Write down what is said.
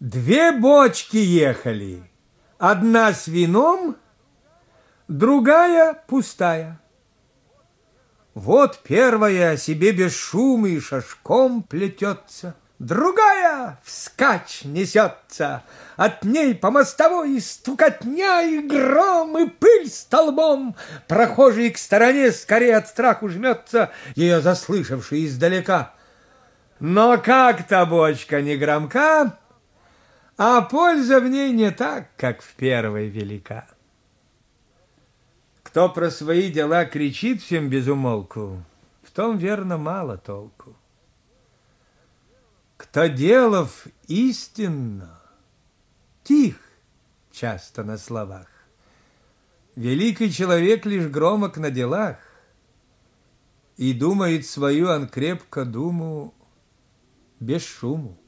Две бочки ехали, одна с вином, другая пустая. Вот первая себе без шума и шашком плетется, Другая вскачь несется, От ней по мостовой стукотня, и гром, и пыль столбом. Прохожий к стороне скорее от страху жмется, Ее заслышавший издалека. Но как-то бочка не громка, а польза в ней не так, как в первой велика. Кто про свои дела кричит всем без умолку, в том, верно, мало толку. Кто делов истинно, тих часто на словах, Великий человек лишь громок на делах, И думает свою он крепко думу без шуму.